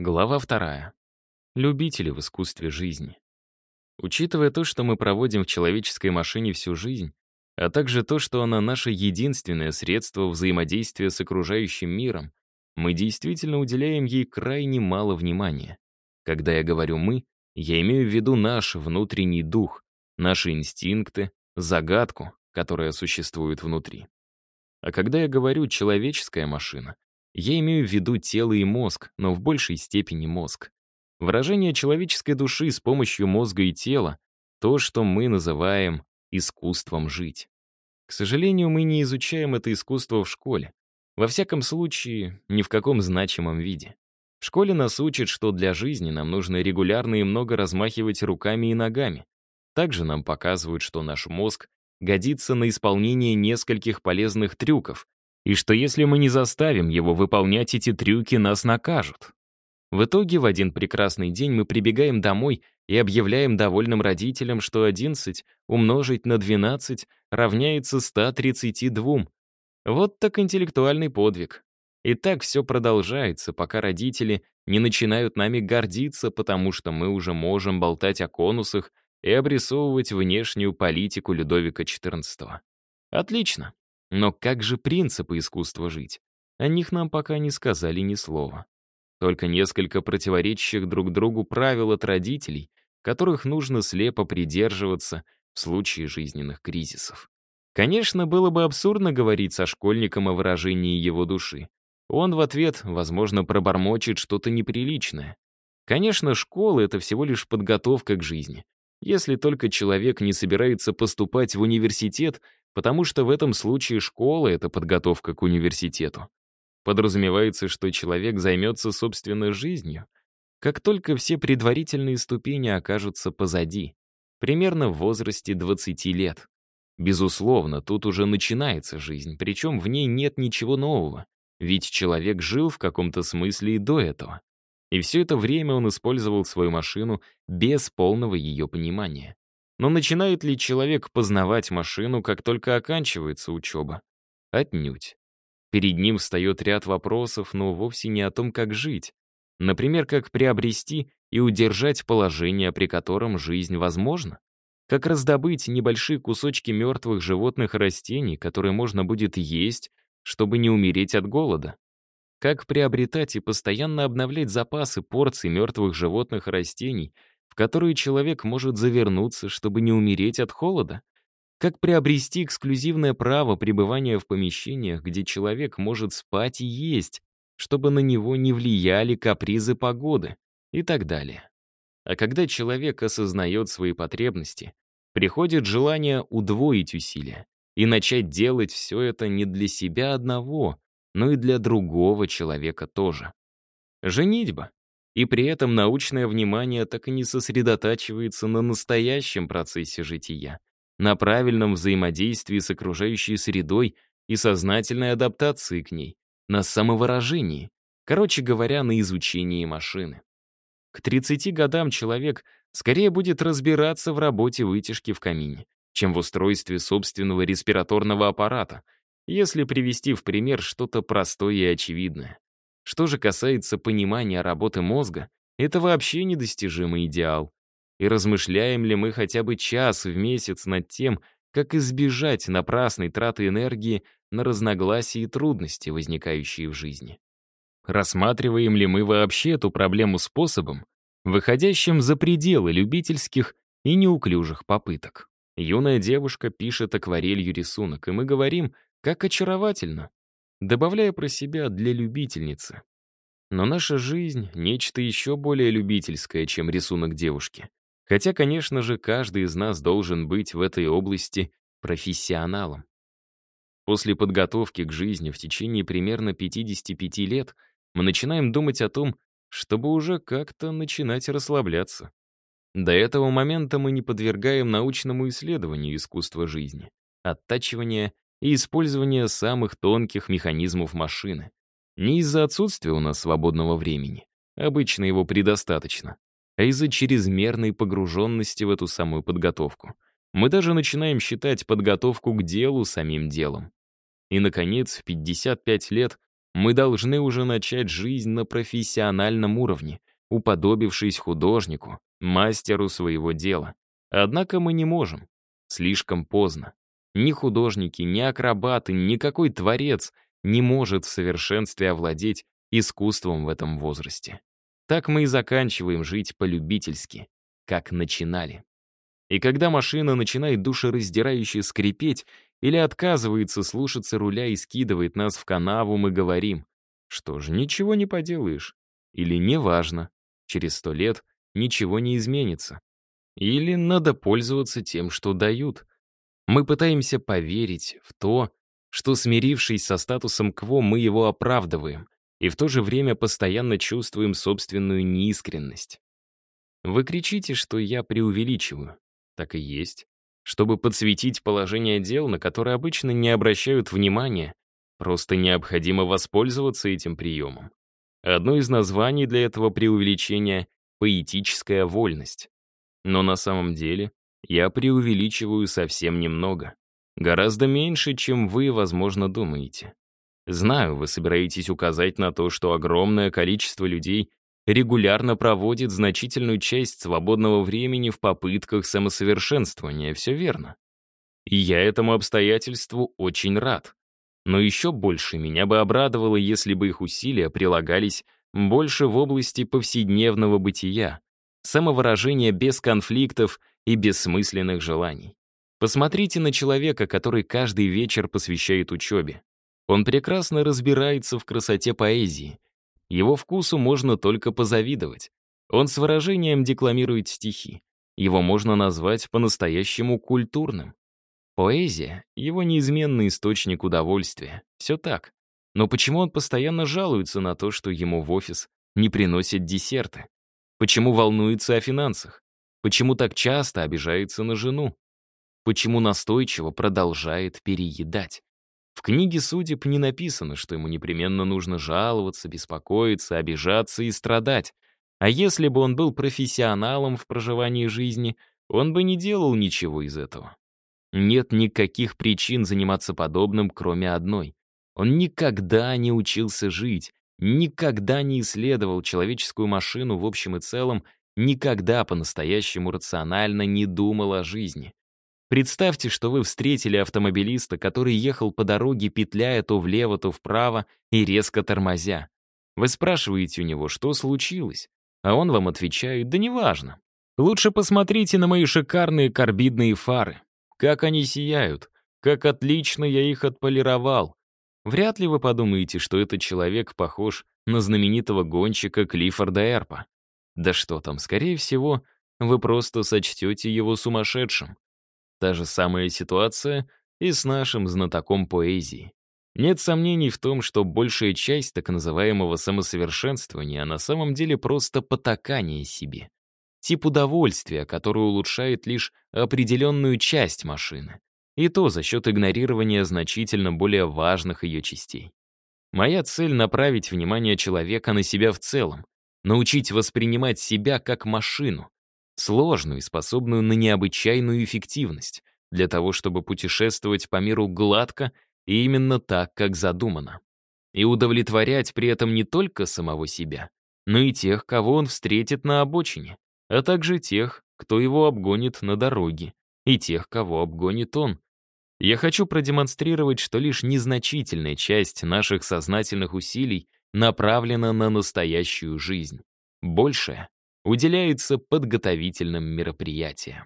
Глава вторая. Любители в искусстве жизни. Учитывая то, что мы проводим в человеческой машине всю жизнь, а также то, что она наше единственное средство взаимодействия с окружающим миром, мы действительно уделяем ей крайне мало внимания. Когда я говорю «мы», я имею в виду наш внутренний дух, наши инстинкты, загадку, которая существует внутри. А когда я говорю «человеческая машина», я имею в виду тело и мозг, но в большей степени мозг. Выражение человеческой души с помощью мозга и тела — то, что мы называем искусством жить. К сожалению, мы не изучаем это искусство в школе. Во всяком случае, ни в каком значимом виде. В школе нас учат, что для жизни нам нужно регулярно и много размахивать руками и ногами. Также нам показывают, что наш мозг годится на исполнение нескольких полезных трюков, и что если мы не заставим его выполнять эти трюки, нас накажут. В итоге в один прекрасный день мы прибегаем домой и объявляем довольным родителям, что 11 умножить на 12 равняется 132. Вот так интеллектуальный подвиг. И так все продолжается, пока родители не начинают нами гордиться, потому что мы уже можем болтать о конусах и обрисовывать внешнюю политику Людовика XIV. Отлично. Но как же принципы искусства жить? О них нам пока не сказали ни слова. Только несколько противоречащих друг другу правил от родителей, которых нужно слепо придерживаться в случае жизненных кризисов. Конечно, было бы абсурдно говорить со школьником о выражении его души. Он в ответ, возможно, пробормочет что-то неприличное. Конечно, школа — это всего лишь подготовка к жизни. Если только человек не собирается поступать в университет, потому что в этом случае школа — это подготовка к университету. Подразумевается, что человек займется собственной жизнью, как только все предварительные ступени окажутся позади, примерно в возрасте 20 лет. Безусловно, тут уже начинается жизнь, причем в ней нет ничего нового, ведь человек жил в каком-то смысле и до этого. И все это время он использовал свою машину без полного ее понимания. Но начинает ли человек познавать машину, как только оканчивается учеба? Отнюдь. Перед ним встает ряд вопросов, но вовсе не о том, как жить. Например, как приобрести и удержать положение, при котором жизнь возможна? Как раздобыть небольшие кусочки мертвых животных и растений, которые можно будет есть, чтобы не умереть от голода? Как приобретать и постоянно обновлять запасы порций мертвых животных и растений, в которые человек может завернуться, чтобы не умереть от холода? Как приобрести эксклюзивное право пребывания в помещениях, где человек может спать и есть, чтобы на него не влияли капризы погоды и так далее. А когда человек осознает свои потребности, приходит желание удвоить усилия и начать делать все это не для себя одного, но и для другого человека тоже. Женитьба. И при этом научное внимание так и не сосредотачивается на настоящем процессе жития, на правильном взаимодействии с окружающей средой и сознательной адаптации к ней, на самовыражении, короче говоря, на изучении машины. К 30 годам человек скорее будет разбираться в работе вытяжки в камине, чем в устройстве собственного респираторного аппарата — если привести в пример что-то простое и очевидное. Что же касается понимания работы мозга, это вообще недостижимый идеал. И размышляем ли мы хотя бы час в месяц над тем, как избежать напрасной траты энергии на разногласия и трудности, возникающие в жизни? Рассматриваем ли мы вообще эту проблему способом, выходящим за пределы любительских и неуклюжих попыток? Юная девушка пишет акварелью рисунок, и мы говорим — как очаровательно. Добавляя про себя для любительницы. Но наша жизнь — нечто еще более любительское, чем рисунок девушки. Хотя, конечно же, каждый из нас должен быть в этой области профессионалом. После подготовки к жизни в течение примерно 55 лет мы начинаем думать о том, чтобы уже как-то начинать расслабляться. До этого момента мы не подвергаем научному исследованию искусства жизни, оттачивания и использование самых тонких механизмов машины. Не из-за отсутствия у нас свободного времени, обычно его предостаточно, а из-за чрезмерной погруженности в эту самую подготовку. Мы даже начинаем считать подготовку к делу самим делом. И, наконец, в 55 лет Мы должны уже начать жизнь на профессиональном уровне, уподобившись художнику, мастеру своего дела. Однако мы не можем. Слишком поздно. Ни художники, ни акробаты, никакой творец не может в совершенстве овладеть искусством в этом возрасте. Так мы и заканчиваем жить полюбительски, как начинали. И когда машина начинает душераздирающе скрипеть или отказывается слушаться руля и скидывает нас в канаву, мы говорим, что же, ничего не поделаешь. Или неважно, через сто лет ничего не изменится. Или надо пользоваться тем, что дают. Мы пытаемся поверить в то, что, смирившись со статусом кво, мы его оправдываем, и в то же время постоянно чувствуем собственную неискренность. Вы кричите, что я преувеличиваю. Так и есть. Чтобы подсветить положение дел, на которые обычно не обращают внимания, просто необходимо воспользоваться этим приемом. Одно из названий для этого преувеличения — поэтическая вольность. Но на самом деле я преувеличиваю совсем немного. Гораздо меньше, чем вы, возможно, думаете. Знаю, вы собираетесь указать на то, что огромное количество людей регулярно проводит значительную часть свободного времени в попытках самосовершенствования, все верно. И я этому обстоятельству очень рад. Но еще больше меня бы обрадовало, если бы их усилия прилагались больше в области повседневного бытия, самовыражения без конфликтов и бессмысленных желаний. Посмотрите на человека, который каждый вечер посвящает учебе. Он прекрасно разбирается в красоте поэзии. Его вкусу можно только позавидовать. Он с выражением декламирует стихи. Его можно назвать по-настоящему культурным. Поэзия — его неизменный источник удовольствия. Все так. Но почему он постоянно жалуется на то, что ему в офис не приносят десерты? Почему волнуется о финансах? Почему так часто обижается на жену? Почему настойчиво продолжает переедать? В книге судеб не написано, что ему непременно нужно жаловаться, беспокоиться, обижаться и страдать. А если бы он был профессионалом в проживании жизни, он бы не делал ничего из этого. Нет никаких причин заниматься подобным, кроме одной. Он никогда не учился жить, никогда не исследовал человеческую машину в общем и целом, никогда по-настоящему рационально не думал о жизни. Представьте, что вы встретили автомобилиста, который ехал по дороге, петляя то влево, то вправо и резко тормозя. Вы спрашиваете у него, что случилось, а он вам отвечает, да неважно. Лучше посмотрите на мои шикарные карбидные фары. Как они сияют, как отлично я их отполировал. Вряд ли вы подумаете, что этот человек похож на знаменитого гонщика Клиффорда Эрпа. Да что там, скорее всего, вы просто сочтете его сумасшедшим. Та же самая ситуация и с нашим знатоком поэзии. Нет сомнений в том, что большая часть так называемого самосовершенствования на самом деле просто потакание себе. Тип удовольствия, который улучшает лишь определенную часть машины. И то за счет игнорирования значительно более важных ее частей. Моя цель — направить внимание человека на себя в целом, научить воспринимать себя как машину, сложную и способную на необычайную эффективность, для того, чтобы путешествовать по миру гладко и именно так, как задумано. И удовлетворять при этом не только самого себя, но и тех, кого он встретит на обочине, а также тех, кто его обгонит на дороге, и тех, кого обгонит он. Я хочу продемонстрировать, что лишь незначительная часть наших сознательных усилий направлена на настоящую жизнь. Большая уделяется подготовительным мероприятиям.